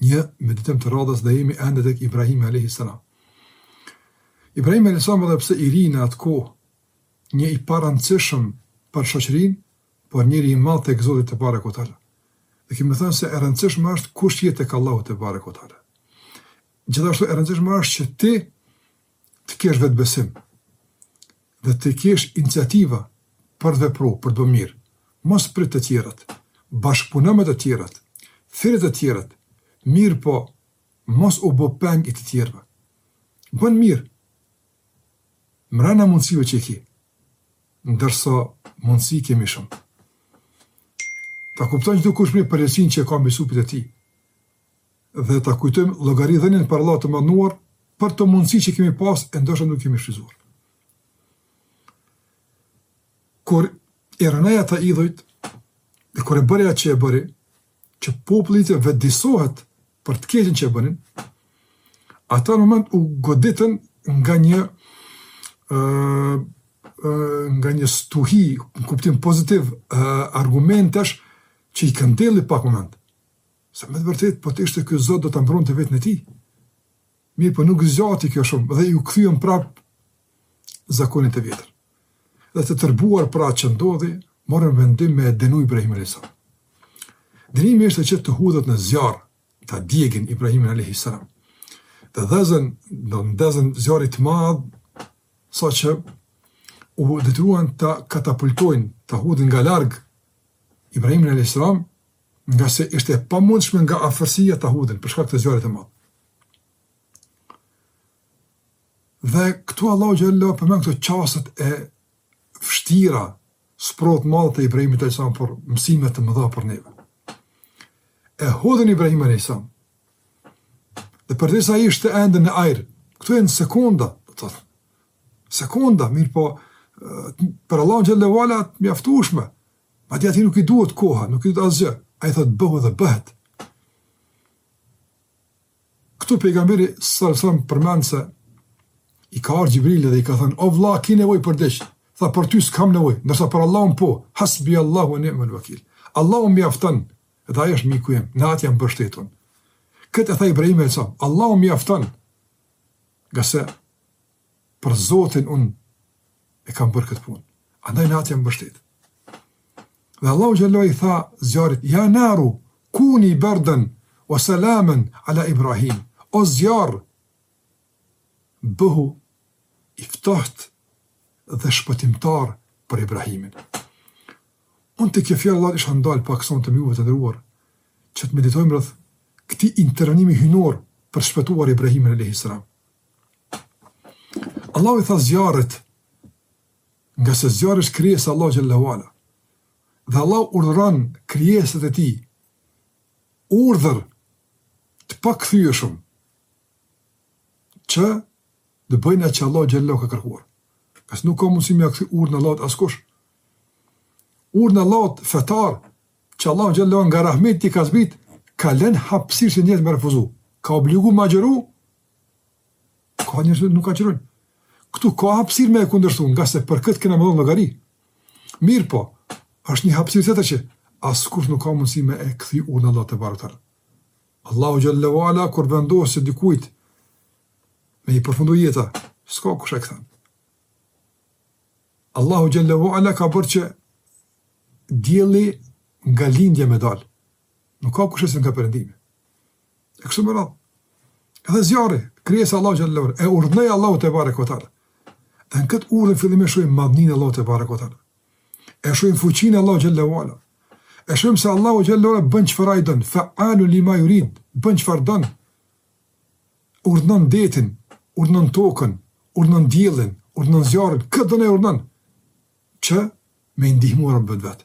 Një meditim të radhës dhe jemi ende tek Ibrahimi alayhi salam. Ibrahimi alayhi salam edhe pse i ri në atë kohë, një i parëndësishëm për shoqërinë, por njeri i madh tek Zoti tebareke ue teala. Dhe kemi thënë se e rëndësishme është kush je tek Allahu tebareke ue teala. Gjithashtu e rëndësishme është që ti të kesh vetëbesim dhe të kesh iniciativa për të vepruar, për të bërë mirë. Mos prit të tjerët, bashkëpuno me të tjerët, thirri të tjerët, mirëpo mos u bë peng i të tjerëve. Bën mirë mrena mundësive që ki, ndërsa mundësi kemi shumë. Ta kupton çdo kush me përgjegjësinë që ka mbi supet e tij. Dhe ta kujtojmë llogaridhënien para Allahut të Madhëruar për ato mundësi që kemi pas e ndoshta nuk i kemi shfrytzuar. Kur i rrënoi ata idhujt, dhe kur e bëri atë që e bëri, që populli të vetëdijesohet për të keqen që e bënin, ata në moment u goditën nga një uh, nga një stuhi, në kuptim pozitiv, uh, argumentesh që i këndeli për një moment. Se me të vërtetë po të ishte ky zot do ta mbronte veten e tij. Mirpo nuk zgjati kjo shumë dhe ju kthyen prap zakonit të vjetër. Dhe të tërbuar për atë që ndodhi, morën vendim me denu Ibrahim alayhis salam. Dënimi ishte që të hudhet në zjarr, ta djegin Ibrahimin alayhis salam. Dhe dhezën, e ndezën zjarr të madh, saqë u detyruan ta katapultojnë, ta hudhin nga larg Ibrahimin alayhis salam ngase ishte e pamundshme nga afërsia ta hudhin për shkak të zjarrit të madh. Dhe këtu Allahu xhelle ue ala përmend këto çastet e vështira, sprovë të madhe të Ibrahimit alayhis salam për mësime të mëdha për neve. E hudhin Ibrahim alayhis salam. Dhe përderisa ishte ende në ajr. Këtu janë sekonda, do të thotë. Sekonda, mirëpo për Allahun xhelle ue ala të mjaftueshme. Madje atij nuk i duhet koha, nuk i duhet asgjë. Ai thotë bëhu dhe bëhet. Këtu pejgamberi sallallahu alajhi wasallam përmend se i ka ardhur Xhibrili dhe i ka thënë o vëlla ki nevojë për diç. Tha për ty s'kam nevojë, ndërsa për Allahun po. Hasbi Allahu wa ni'mal wakil. Allahu më mjafton dhe ai është miku im, në atë jam mbështetur. Këtë e tha Ibrahimi alayhis salam Allahu më mjafton. Ngase Për Zotin unë e kam bërë këtë punë, andaj në atë jam mbështet. Dhe Allahu xhele ue ala i tha zjarrit: "Ja naru, kuni bardan wa salaman ala Ibrahim." O zjarr, bëhu i ftohtë dhe shpëtimtar për Ibrahimin. Unë te kjo fjalë e Allahut isha ndalë pak sonte me juve të nderuar, që të meditojmë rreth këtij intervenimi hyjnor për shpëtuar Ibrahimin alejhi selam. Allahu i tha zjarrit, ngase zjarri është krijesë e Allahut xhele ue ala. Dhe Allahu urdhëron krijesat e tij urdhër të pakthyeshëm që të bëjnë atë që Allahu xhele ue ala ka kërkuar. Ngase nuk ka mundësi me e kthy urdhën e Allahut askush. Urdhën e Allahut fetar që Allahu xhele ue ala nga rahmeti i tij ka zbrit, ka lënë hapësirë që njerëzit me refuzu. Ka obligu me agjëru, Ka njerëz që nuk agjërojnë. Këtu ka hapësirë me e kundërshtu, ngase për këtë kena me dhënë llogari. Mirëpo, është një hapësirë tjetër që askush nuk ka mundësi me e kthy urdhën e Allahut tebareke ue teala. Allahu xhele ue ala, kur vendos që dikujt me i përfundu jeta, s'ka kush e kthen. Allahu xhele ue ala ka bërë që dielli nga lindja me dalë, Nuk ka kush e sjell nga perëndimi. E kështu me radhë. Edhe zjarri, krijesa e Allahut xhele ue ala e urdhënoi Allahu tebareke ue teala. Dhe në këtë urdhë fillimisht shohim madhninë e Allahut tebareke ue teala. E shohim fuqinë e Allahut xhele ue ala. E shohim se Allahu xhele ue ala bën çfarë ai don, fa'alun lima yurid, bën çfarë don. Urdhënon detin, urdhënon tokën, urdhënon diellin, urdhënon zjarrin, kë të don e urdhënon që me i ndihmu robtë e vet.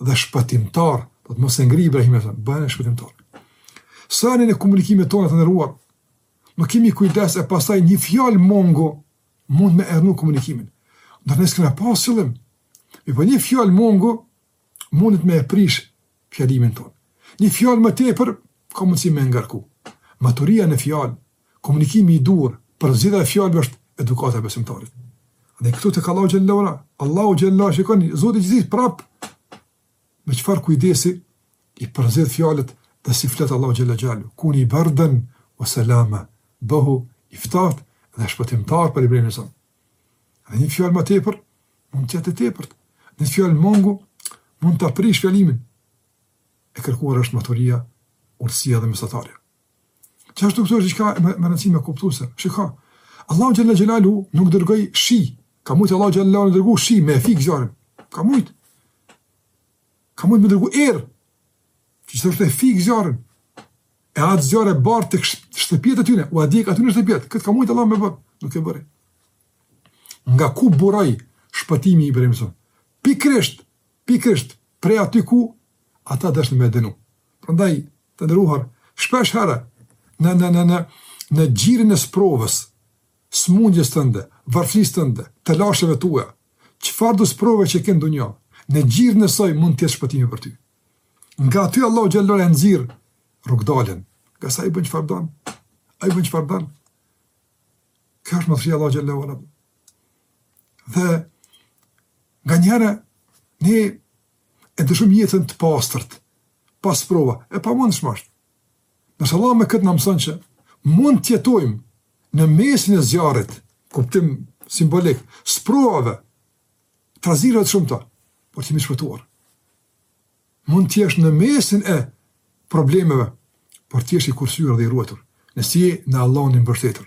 dhe shpëtimtar, për të mos e ngri Ibrahimin i tha, bëhu edhe shpëtimtar. Se ne në komunikimet tona, të nderuar, nuk kemi kujdes e pastaj një fjalë mangu mund me e rrënu komunikimin. Ndonëse s'kena pas qëllim, mirëpo një fjalë mangu mundet me e prish fjalimin tonë. Një fjalë më tepër, ka mundësi me e ngarku. Maturia në fjalë, Komunikimi i duhur, përzgjedhja e fjalëve është edukata e besimtarit. Andaj këtu tek Allahu xhele ue ala, Allahu xhele ue ala, shikoni, Zoti i gjithë prap me çfarë kujdesi i përzgjedh fjalët dhe si flet Allahu xhele xhelaluhu. Kuni bardan wa salama. Bëhu i ftohtë dhe shpëtimtar për Ibrahimin alejhi selam. Dhe një fjalë më tepër mund të jetë e tepërt. Një fjalë mangu mund ta prish fjalimin. E kërkuar është maturia, urësia dhe mesatarja. Gjithashtu këtu është diçka me, me rëndësi me kuptu se, shiko, Allahu xhele xhelaluhu nuk dërgoi shi, ka mujtë Allahu xhele xhelaluhu me dërgu shi me e fikë zjarrin, ka mujtë, ka mujtë me dërgu erë, që që ta fikë zjarrin, e atë zjarr e bart te shtëpitë e tyne, ua djeg atyre shtëpitë, këtë ka mujtë Allahu me bërë, nuk e bëri. Nga ku buroi shpëtimi i Ibrahimit a.s.? Pikërisht, pikërisht, prej aty ku ata deshtën me dënu. Prandaj, Të nderuar, shpesh herë, në, në, në, në, në gjirin e sprovës, smundjes tënde, varfërisë tënde, telasheve tua, çfarë do sprove që ke në dunja, në gjirin e saj mund të jetë shpëtimi për ty. Nga aty Allahu xhele xhelaluhu e nxjerr rrugëdaljen. Ngase ai bën çfarë don. Ai bën çfarë don. Kjo është madhështia e Allahut xhele ue ala. Dhe nganjëherë ne e dëshirojmë jetën të pastërt, pa sprova, e pamundshme është. E Allahu me këtë na mëson që mund të jetojmë në mesin e zjarrit, kuptim simbolik, sprovave, trazirave të shumta, por të jemi të shpëtuar. Mund të jesh në mesin e problemeve, por të jesh i kursyer dhe i ruajtur, nëse je në Allahun i mbështetur,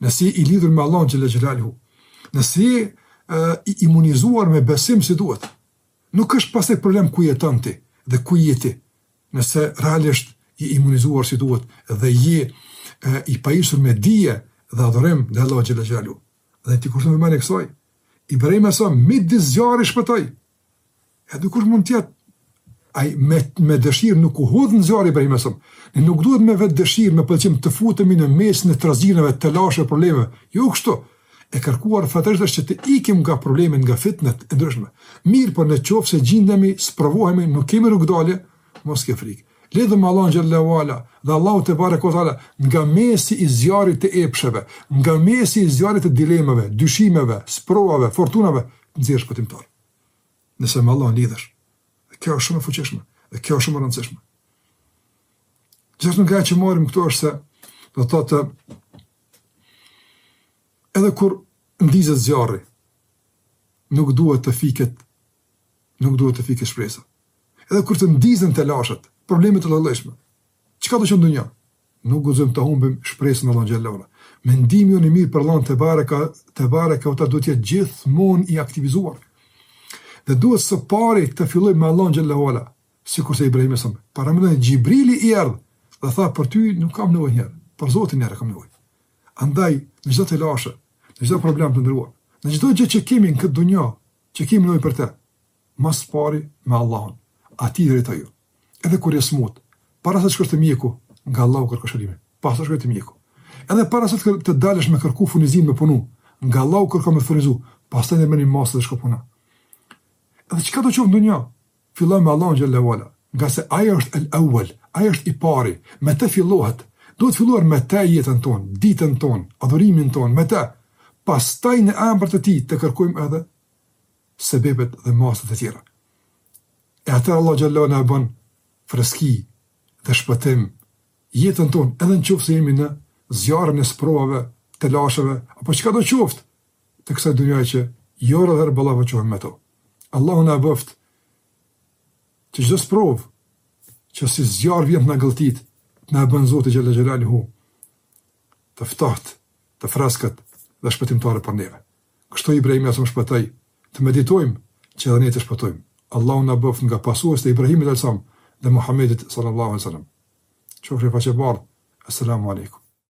nëse je i lidhur me Allahun xhele xhelaluhu, nëse je uh, i imunizuar me besim si duhet. Nuk është pastaj problem ku jeton ti dhe ku je ti, nëse realisht je i imunizuar si duhet dhe je i pajisur me dije dhe adhurim ndaj Allahut xhele xhelaluhu. Dhe t'i kushton vëmendje kësaj. Ibrahimi a.s. midis zjarrit shpëtoi. E dikush mund të jetë ai me me dëshirë nuk u hodh në zjarr Ibrahimi a.s. Ne nuk duhet me vetëdëshirë me pëlqim të futemi në mesin e trazirave, telasheve, problemeve. Jo kështu. E kërkuar fetarisht është që të ikim nga problemet, nga fitnet e ndryshme. Mirëpo në qoftë se gjindemi, sprovohemi, nuk kemi rrugëdalje, mos ke frikë. Lidhu me Allahun xhele ue ala dhe Allahu tebareke ue teala nga mesi i zjarrit të epsheve, nga mesi i zjarrit të dilemave, dyshimeve, sprovave, fortunave, të nxjerr shpëtimtar. Nëse me Allahun lidhesh, kjo është shumë e fuqishme, dhe kjo është shumë e rëndësishme. Gjithashtu ajo që marrim këtu është se do të thotë Edhe kur ndizet zjarri, nuk duhet të fiket, nuk duhet të fiket shpresa. Edhe kur të ndizen telashet, probleme të llojllojshme, çka do qoftë në dunja, nuk guxojmë ta humbim shpresën në Allahun xhele ue ala. Mendimi jonë i mirë për Allahun tebareke, tebareke ue teala duhet të jetë gjithmonë i aktivizuar. Dhe duhet së pari të fillojmë me Allahun xhele ue ala, Sikurse Ibrahimi alejhi selam, paramendoni Xhibrili i erdhi dhe tha për ty nuk kam nevojë njëherë, për Zotin njëherë kam nevojë. Andaj, në çdo telashe, në çdo problem të nderuar, në çdo gjë që kemi në këtë dunja, që kemi nevojë për të, ma s'pari me Allahun, Atij drejtoju. Edhe kur je smut, para se shkon te mjeku, nga Allahu kërko shërimin, pastaj shko te mjeku. Edhe para se të, të dalësh me kërku furnizim me punu, nga Allahu kërko me furnizu, pastaj edhe merri masat dhe shko puno. Edhe çkado qoftë në dunja, Fillon me Allahun xhele ve ala, ngase Ai është El Evvel, Ai është i pari, me Të fillohet. Duhet filluar me Të jetën tonë, ditën tonë, adhurimin tonë, me Të. Pastaj në emër të Tij të kërkojmë edhe sebebet dhe masat e tjera. E atëherë Allahu xhele na bën freski dhe shpëtim jetën tonë, edhe në qoftë se jemi në zjarrin e sprovave, telasheve, apo çkado qoftë, të kësaj dynjaje që jorë dhe përballemi qoftë me to. Allahu na bëftë që çdo sprovë që si zjarr vjen të na gëlltit, të na e bën Zoti xhele xhelaluhu, të ftohtë, të freskët dhe shpëtimtare për neve. Kështu Ibrahimi alejhi selam shpëtoi, të meditojmë që edhe ne të shpëtojmë. Allahu na bëftë nga pasuesit e Ibrahimit alejhi selam dhe Muhammedit sallallahu alejhi ve selem. Qofshi faqebardhë, assalamu alaikum.